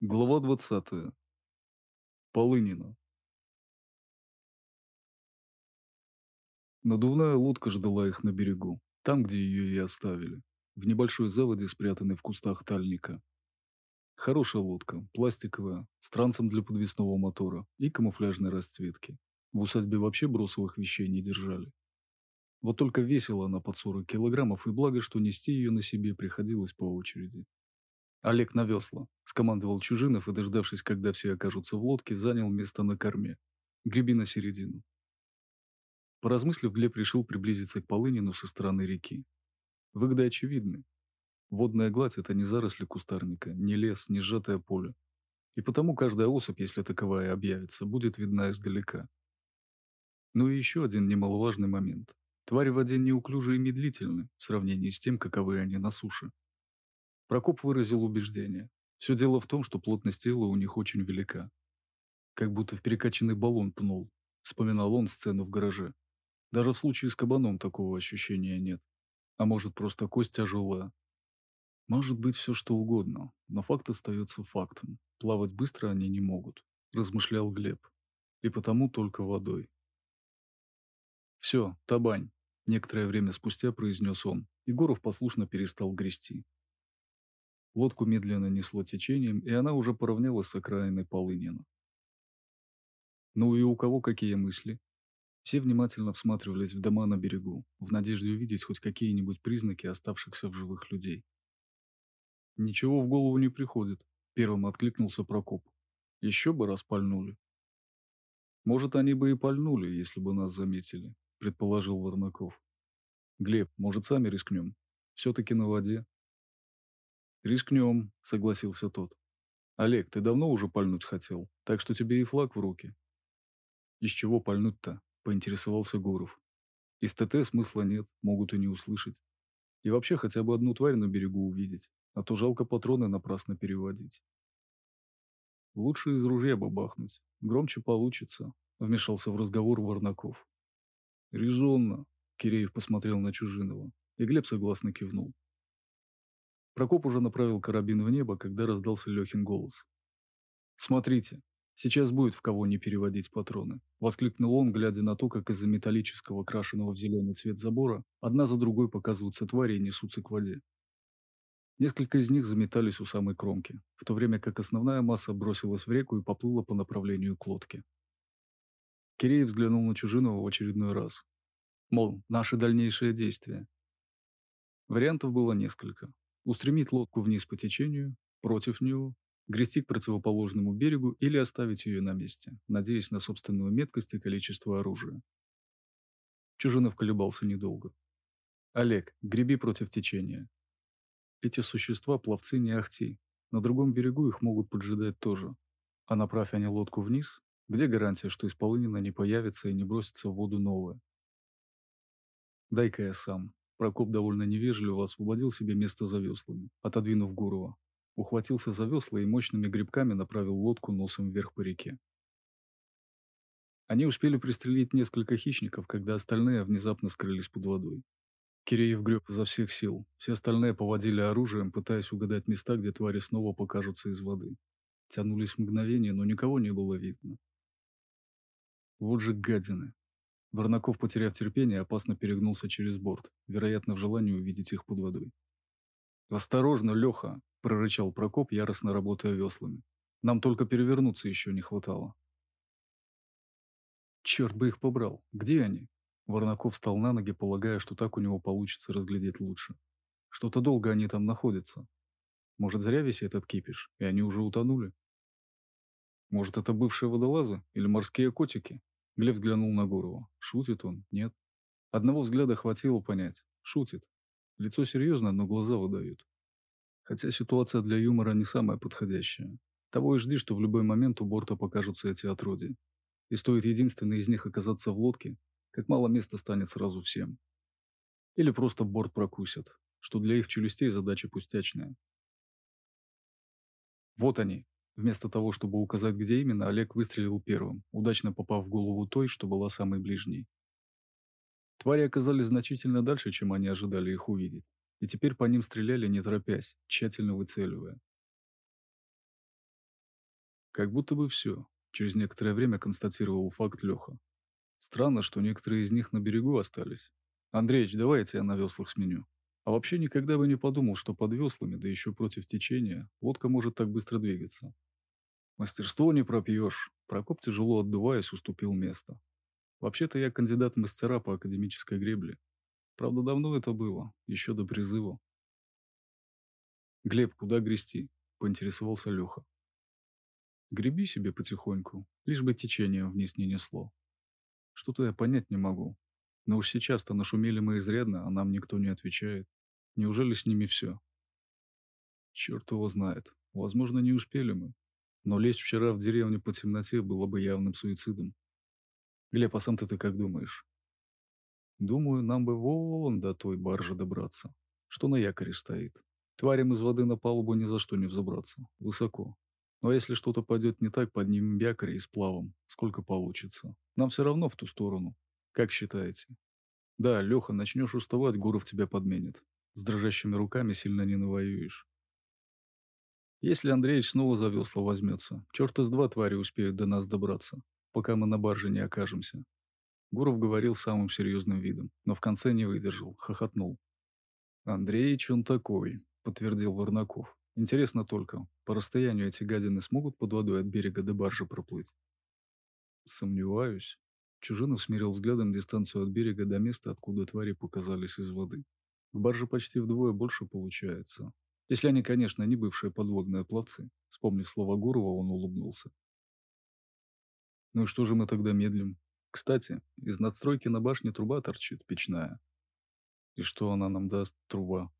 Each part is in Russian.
Глава 20. Полынина. Надувная лодка ждала их на берегу, там, где ее и оставили, в небольшой заводе, спрятанной в кустах тальника. Хорошая лодка, пластиковая, с трансом для подвесного мотора и камуфляжной расцветки. В усадьбе вообще бросовых вещей не держали. Вот только весила она под 40 килограммов, и благо, что нести ее на себе приходилось по очереди. Олег на весла, скомандовал Чужинов и, дождавшись, когда все окажутся в лодке, занял место на корме. Греби на середину. Поразмыслив, Глеб решил приблизиться к Полынину со стороны реки. Выгоды очевидны. Водная гладь – это не заросли кустарника, не лес, не сжатое поле. И потому каждая особь, если таковая объявится, будет видна издалека. Ну и еще один немаловажный момент. Твари в воде неуклюжи и медлительны в сравнении с тем, каковы они на суше. Прокоп выразил убеждение. Все дело в том, что плотность тела у них очень велика. Как будто в перекачанный баллон пнул. Вспоминал он сцену в гараже. Даже в случае с кабаном такого ощущения нет. А может, просто кость тяжелая. Может быть все что угодно, но факт остается фактом. Плавать быстро они не могут, размышлял Глеб. И потому только водой. «Все, табань», — некоторое время спустя произнес он. Егоров послушно перестал грести. Лодку медленно несло течением, и она уже поравнялась с окраиной Полынина. Ну и у кого какие мысли? Все внимательно всматривались в дома на берегу, в надежде увидеть хоть какие-нибудь признаки оставшихся в живых людей. Ничего в голову не приходит, первым откликнулся Прокоп. Еще бы распальнули. Может, они бы и пальнули, если бы нас заметили, предположил Варнаков. Глеб, может, сами рискнем? Все-таки на воде. «Рискнем», — согласился тот. «Олег, ты давно уже пальнуть хотел, так что тебе и флаг в руки». «Из чего пальнуть-то?» — поинтересовался Гуров. «Из ТТ смысла нет, могут и не услышать. И вообще хотя бы одну тварь на берегу увидеть, а то жалко патроны напрасно переводить». «Лучше из ружья бабахнуть, громче получится», — вмешался в разговор Варнаков. «Резонно», — Киреев посмотрел на Чужинова, и Глеб согласно кивнул. Прокоп уже направил карабин в небо, когда раздался Лехин голос. «Смотрите, сейчас будет в кого не переводить патроны», — воскликнул он, глядя на то, как из-за металлического, крашеного в зеленый цвет забора, одна за другой показываются твари и несутся к воде. Несколько из них заметались у самой кромки, в то время как основная масса бросилась в реку и поплыла по направлению к лодке. Киреев взглянул на Чужинова в очередной раз. Мол, наши дальнейшие действия. Вариантов было несколько устремить лодку вниз по течению, против него, грести к противоположному берегу или оставить ее на месте, надеясь на собственную меткость и количество оружия. Чужинов колебался недолго. «Олег, греби против течения. Эти существа пловцы не ахти, на другом берегу их могут поджидать тоже. А направь они лодку вниз, где гарантия, что из не появится и не бросится в воду новое? Дай-ка я сам. Прокоп довольно невежливо освободил себе место за веслами, отодвинув Гурова. Ухватился за весла и мощными грибками направил лодку носом вверх по реке. Они успели пристрелить несколько хищников, когда остальные внезапно скрылись под водой. Киреев греб изо всех сил, все остальные поводили оружием, пытаясь угадать места, где твари снова покажутся из воды. Тянулись мгновения, но никого не было видно. Вот же гадины. Варнаков, потеряв терпение, опасно перегнулся через борт, вероятно, в желании увидеть их под водой. «Осторожно, Леха!» – прорычал Прокоп, яростно работая веслами. «Нам только перевернуться еще не хватало». «Черт бы их побрал! Где они?» Варнаков встал на ноги, полагая, что так у него получится разглядеть лучше. «Что-то долго они там находятся. Может, зря весь этот кипиш, и они уже утонули?» «Может, это бывшие водолазы или морские котики?» Глеб взглянул на Гурова. Шутит он? Нет. Одного взгляда хватило понять. Шутит. Лицо серьезно, но глаза выдают. Хотя ситуация для юмора не самая подходящая. Того и жди, что в любой момент у борта покажутся эти отродья. И стоит единственный из них оказаться в лодке, как мало места станет сразу всем. Или просто борт прокусят, что для их челюстей задача пустячная. Вот они, Вместо того, чтобы указать, где именно, Олег выстрелил первым, удачно попав в голову той, что была самой ближней. Твари оказались значительно дальше, чем они ожидали их увидеть, и теперь по ним стреляли не торопясь, тщательно выцеливая. Как будто бы все. Через некоторое время констатировал факт Леха. Странно, что некоторые из них на берегу остались. Андреич, давай я на веслах сменю. А вообще никогда бы не подумал, что под веслами, да еще против течения, лодка может так быстро двигаться. Мастерство не пропьешь. Прокоп, тяжело отдуваясь, уступил место. Вообще-то я кандидат в мастера по академической гребле. Правда, давно это было, еще до призыва. «Глеб, куда грести?» – поинтересовался Леха. «Греби себе потихоньку, лишь бы течение вниз не несло. Что-то я понять не могу. Но уж сейчас-то нашумели мы изрядно, а нам никто не отвечает. Неужели с ними все?» «Черт его знает. Возможно, не успели мы. Но лезть вчера в деревню по темноте было бы явным суицидом. Глеб, а сам-то ты как думаешь? Думаю, нам бы вон до той баржи добраться, что на якоре стоит. Тварям из воды на палубу ни за что не взобраться. Высоко. Но если что-то пойдет не так, поднимем якорь и сплавом. Сколько получится. Нам все равно в ту сторону. Как считаете? Да, Леха, начнешь уставать, Гуров тебя подменит. С дрожащими руками сильно не навоюешь. Если Андреевич снова за весла возьмется, черт из два твари успеют до нас добраться, пока мы на барже не окажемся. Гуров говорил самым серьезным видом, но в конце не выдержал, хохотнул. «Андреич он такой», — подтвердил Варнаков. «Интересно только, по расстоянию эти гадины смогут под водой от берега до баржи проплыть?» «Сомневаюсь». Чужинов смирил взглядом дистанцию от берега до места, откуда твари показались из воды. В барже почти вдвое больше получается. Если они, конечно, не бывшие подводные пловцы. Вспомнив слова Гурова, он улыбнулся. Ну и что же мы тогда медлим? Кстати, из надстройки на башне труба торчит, печная. И что она нам даст, труба?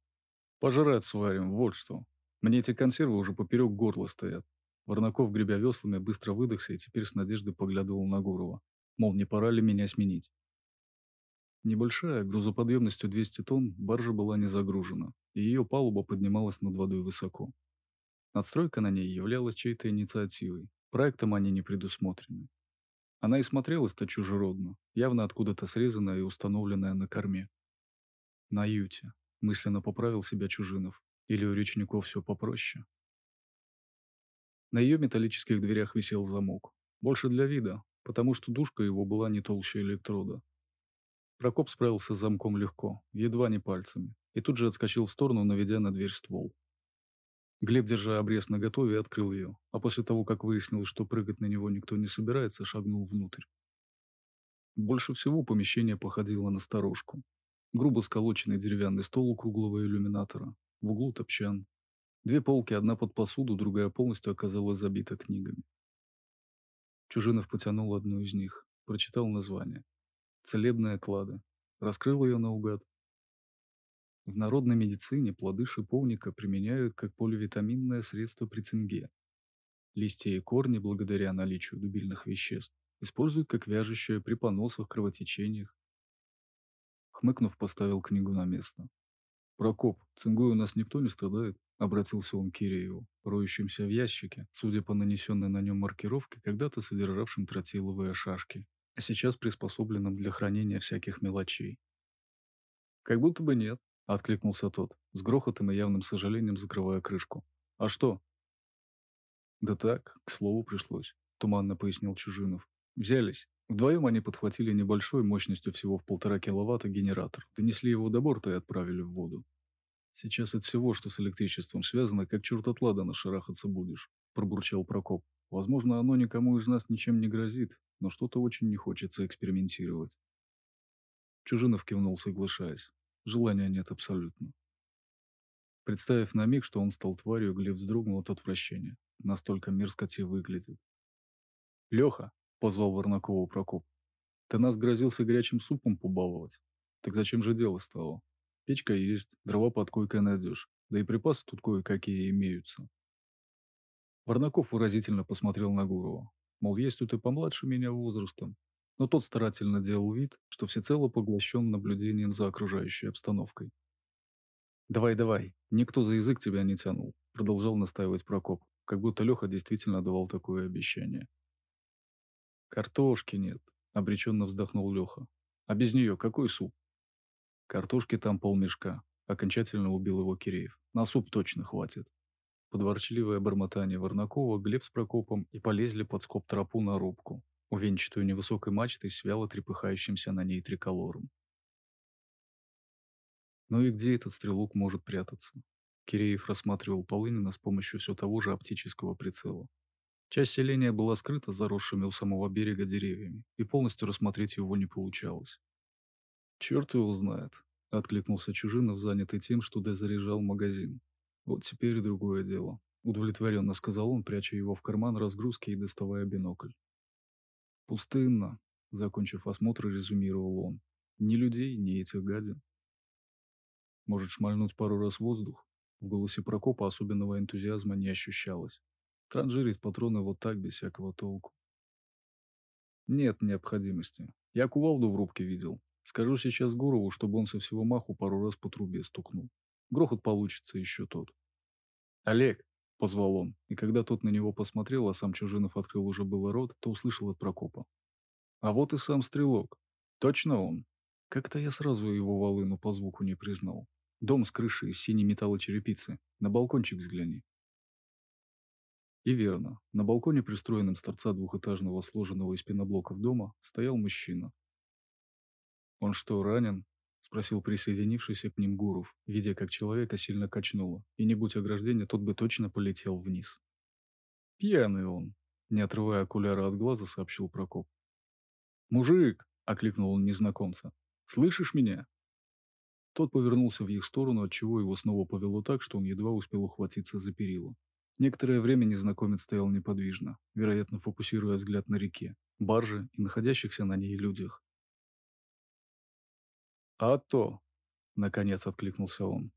Пожрать сварим, вот что. Мне эти консервы уже поперек горла стоят. Варнаков, гребя веслами, быстро выдохся и теперь с надеждой поглядывал на Гурова. Мол, не пора ли меня сменить? Небольшая, грузоподъемностью 200 тонн, баржа была не загружена, и ее палуба поднималась над водой высоко. Надстройка на ней являлась чьей-то инициативой, проектом они не предусмотрены. Она и смотрелась-то чужеродно, явно откуда-то срезанная и установленная на корме. На юте, мысленно поправил себя Чужинов, или у речников все попроще. На ее металлических дверях висел замок. Больше для вида, потому что душка его была не толще электрода. Прокоп справился с замком легко, едва не пальцами, и тут же отскочил в сторону, наведя на дверь ствол. Глеб, держа обрез наготове, открыл ее, а после того, как выяснилось, что прыгать на него никто не собирается, шагнул внутрь. Больше всего помещение походило на сторожку. Грубо сколоченный деревянный стол у круглого иллюминатора, в углу топчан. Две полки, одна под посуду, другая полностью оказалась забита книгами. Чужинов потянул одну из них, прочитал название. «Целебная клада». Раскрыл ее наугад, в народной медицине плоды шиповника применяют как поливитаминное средство при цинге. Листья и корни, благодаря наличию дубильных веществ, используют как вяжущее при поносах, кровотечениях. Хмыкнув, поставил книгу на место. «Прокоп, цингой у нас никто не страдает?» — обратился он к Кирееву, роющимся в ящике, судя по нанесенной на нем маркировке, когда-то содержавшим тротиловые шашки, а сейчас приспособленным для хранения всяких мелочей. «Как будто бы нет», Откликнулся тот, с грохотом и явным сожалением закрывая крышку. «А что?» «Да так, к слову пришлось», — туманно пояснил Чужинов. «Взялись. Вдвоем они подхватили небольшой, мощностью всего в полтора киловатта генератор, донесли его до борта и отправили в воду. Сейчас от всего, что с электричеством связано, как черт от ладана шарахаться будешь», — пробурчал Прокоп. «Возможно, оно никому из нас ничем не грозит, но что-то очень не хочется экспериментировать». Чужинов кивнул, соглашаясь. Желания нет абсолютно. Представив на миг, что он стал тварью, Глеб вздрогнул от отвращения. Настолько мерзко те выглядит. «Леха!» — позвал Варнакова Прокоп. «Ты нас грозился горячим супом побаловать. Так зачем же дело стало? Печка есть, дрова под койкой найдешь, да и припасы тут кое-какие имеются». Варнаков выразительно посмотрел на Гурова. Мол, есть тут и помладше меня возрастом, но тот старательно делал вид, что всецело поглощен наблюдением за окружающей обстановкой. «Давай, давай, никто за язык тебя не тянул», — продолжал настаивать Прокоп, как будто Леха действительно давал такое обещание. «Картошки нет», — обреченно вздохнул Леха. «А без нее какой суп?» «Картошки там полмешка», — окончательно убил его Киреев. «На суп точно хватит». Под ворчливое бормотание Варнакова Глеб с Прокопом и полезли под скоб тропу на рубку, увенчатую невысокой мачтой с вяло трепыхающимся на ней триколором. Ну и где этот стрелок может прятаться? Киреев рассматривал Полынина с помощью все того же оптического прицела. Часть селения была скрыта заросшими у самого берега деревьями, и полностью рассмотреть его не получалось. «Черт его знает», — откликнулся Чужинов, занятый тем, что дозаряжал магазин. «Вот теперь и другое дело», — удовлетворенно сказал он, пряча его в карман разгрузки и доставая бинокль. «Пустынно», — закончив осмотр, резюмировал он. «Ни людей, ни этих гадин». «Может, шмальнуть пару раз воздух?» В голосе Прокопа особенного энтузиазма не ощущалось. Транжирить патроны вот так, без всякого толку. Нет необходимости. Я кувалду в рубке видел. Скажу сейчас Гурову, чтобы он со всего маху пару раз по трубе стукнул. Грохот получится еще тот. «Олег!» — позвал он, и когда тот на него посмотрел, а сам Чужинов открыл уже было рот, то услышал от Прокопа. «А вот и сам Стрелок. Точно он. Как-то я сразу его волыну по звуку не признал. Дом с крышей из синей металлочерепицы. На балкончик взгляни. И верно. На балконе, пристроенном с торца двухэтажного сложенного из пеноблоков дома, стоял мужчина. «Он что, ранен?» — спросил присоединившийся к ним Гуров, видя, как человека сильно качнуло, и не будь ограждения, тот бы точно полетел вниз. «Пьяный он», — не отрывая окуляра от глаза, сообщил Прокоп. «Мужик!» — окликнул он незнакомца. «Слышишь меня?» Тот повернулся в их сторону, отчего его снова повело так, что он едва успел ухватиться за перила. Некоторое время незнакомец стоял неподвижно, вероятно, фокусируя взгляд на реке, барже и находящихся на ней людях. «А то!» — наконец откликнулся он.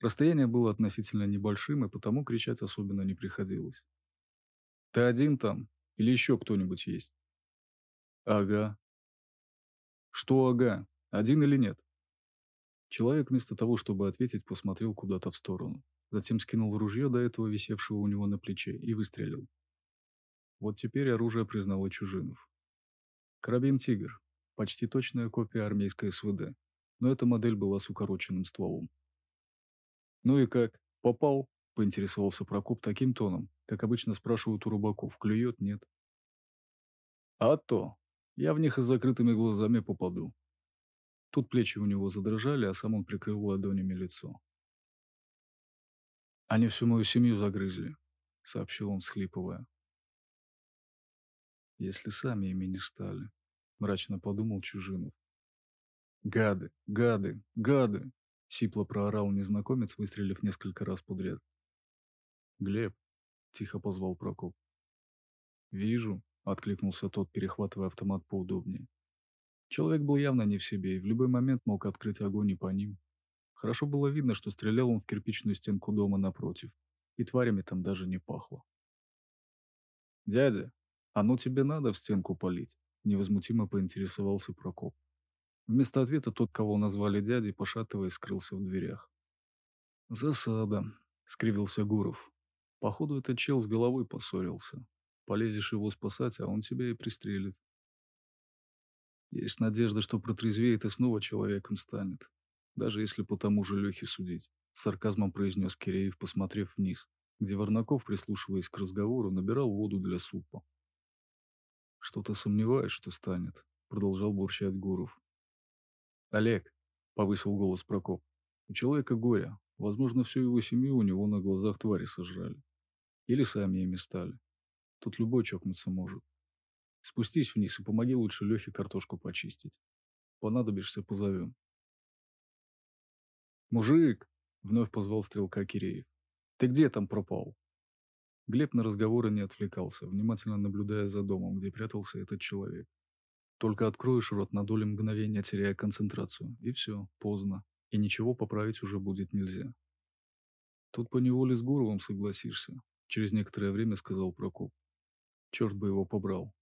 Расстояние было относительно небольшим, и потому кричать особенно не приходилось. «Ты один там? Или еще кто-нибудь есть?» «Ага». «Что ага? Один или нет?» Человек вместо того, чтобы ответить, посмотрел куда-то в сторону. Затем скинул ружье, до этого висевшего у него на плече, и выстрелил. Вот теперь оружие признало Чужинов. Карабин «Тигр». Почти точная копия армейской СВД. Но эта модель была с укороченным стволом. «Ну и как? Попал?» – поинтересовался Прокоп таким тоном, как обычно спрашивают у рыбаков, клюет, нет. «А то! Я в них и с закрытыми глазами попаду», Тут плечи у него задрожали, а сам он прикрыл ладонями лицо. «Они всю мою семью загрызли», — сообщил он, схлипывая. «Если сами ими не стали», — мрачно подумал Чужинов. «Гады, гады, гады!» — сипло проорал незнакомец, выстрелив несколько раз подряд. «Глеб», — тихо позвал Прокоп. «Вижу», — откликнулся тот, перехватывая автомат поудобнее. Человек был явно не в себе и в любой момент мог открыть огонь и по ним. Хорошо было видно, что стрелял он в кирпичную стенку дома напротив, и тварями там даже не пахло. «Дядя, а ну тебе надо в стенку палить?» – невозмутимо поинтересовался Прокоп. Вместо ответа тот, кого назвали дядей, пошатываясь, скрылся в дверях. «Засада», — скривился Гуров. «Походу, этот чел с головой поссорился. Полезешь его спасать, а он тебя и пристрелит. Есть надежда, что протрезвеет и снова человеком станет. Даже если по тому же Лехе судить. Сарказмом произнес Киреев, посмотрев вниз, где Варнаков, прислушиваясь к разговору, набирал воду для супа. «Что-то сомневаюсь, что станет», — продолжал бурчать Гуров. «Олег», — повысил голос Прокоп, — «у человека горе. Возможно, всю его семью у него на глазах твари сожрали. Или сами ими стали. Тут любой чокнуться может. Спустись вниз и помоги лучше Лехе картошку почистить. Понадобишься, позовем. «Мужик!» — вновь позвал стрелка Киреев. «Ты где там пропал?» Глеб на разговоры не отвлекался, внимательно наблюдая за домом, где прятался этот человек. Только откроешь рот на долю мгновения, теряя концентрацию, и все, поздно, и ничего поправить уже будет нельзя. Тут поневоле с Гуровым согласишься, через некоторое время сказал Прокоп. Черт бы его побрал,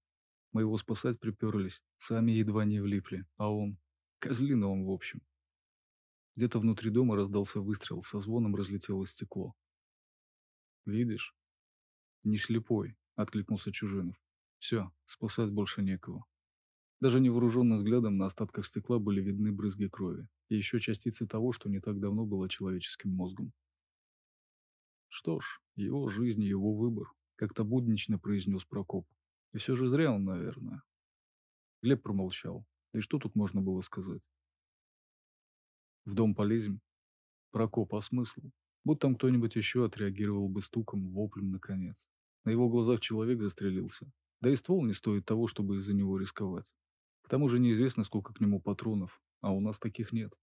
мы его спасать приперлись, сами едва не влипли, а он... Козлина он, в общем. Где-то внутри дома раздался выстрел, со звоном разлетелось стекло. «Видишь?» «Не слепой», — откликнулся Чужинов. «Все, спасать больше некого». Даже невооруженным взглядом на остатках стекла были видны брызги крови и еще частицы того, что не так давно было человеческим мозгом. Что ж, его жизнь, его выбор, как-то буднично произнес Прокоп. И все же зря он, наверное. Глеб промолчал. Да и что тут можно было сказать? В дом полезем? Прокоп, а смысл? Будь там кто-нибудь еще отреагировал бы стуком, воплем, наконец. На его глазах человек застрелился. Да и ствол не стоит того, чтобы из-за него рисковать. Тому же неизвестно, сколько к нему патронов, а у нас таких нет.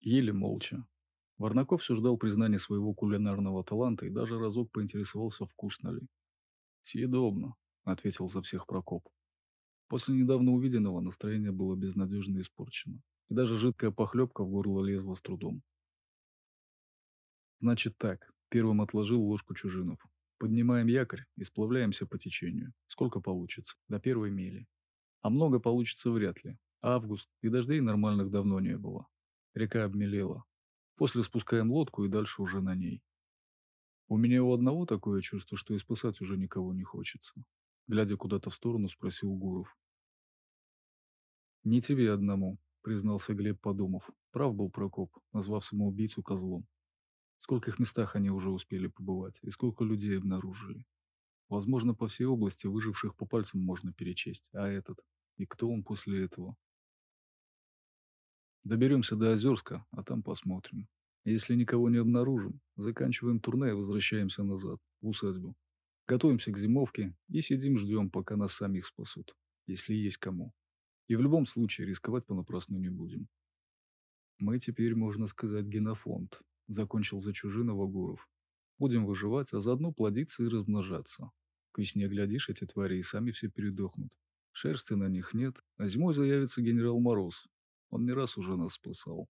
Еле молча. Варнаков все ждал признания своего кулинарного таланта и даже разок поинтересовался, вкусно ли. «Съедобно», — ответил за всех Прокоп. После недавно увиденного настроение было безнадежно испорчено, и даже жидкая похлебка в горло лезла с трудом. «Значит так», — первым отложил ложку чужинов. «Поднимаем якорь и сплавляемся по течению. Сколько получится? До первой мили. А много получится вряд ли. Август, и дождей нормальных давно не было. Река обмелела. После спускаем лодку и дальше уже на ней. У меня у одного такое чувство, что и спасать уже никого не хочется. Глядя куда-то в сторону, спросил Гуров. «Не тебе одному», — признался Глеб, подумав. Прав был Прокоп, назвав самоубийцу козлом. В скольких местах они уже успели побывать, и сколько людей обнаружили. Возможно, по всей области выживших по пальцам можно перечесть, а этот? И кто он после этого? Доберемся до Озерска, а там посмотрим. Если никого не обнаружим, заканчиваем турне и возвращаемся назад, в усадьбу. Готовимся к зимовке и сидим ждем, пока нас самих спасут, если есть кому. И в любом случае рисковать понапрасну не будем. Мы теперь, можно сказать, генофонд, закончил за чужиного Гуров. Будем выживать, а заодно плодиться и размножаться. К весне, глядишь, эти твари и сами все передохнут. Шерсти на них нет, а зимой заявится генерал Мороз. Он не раз уже нас спасал.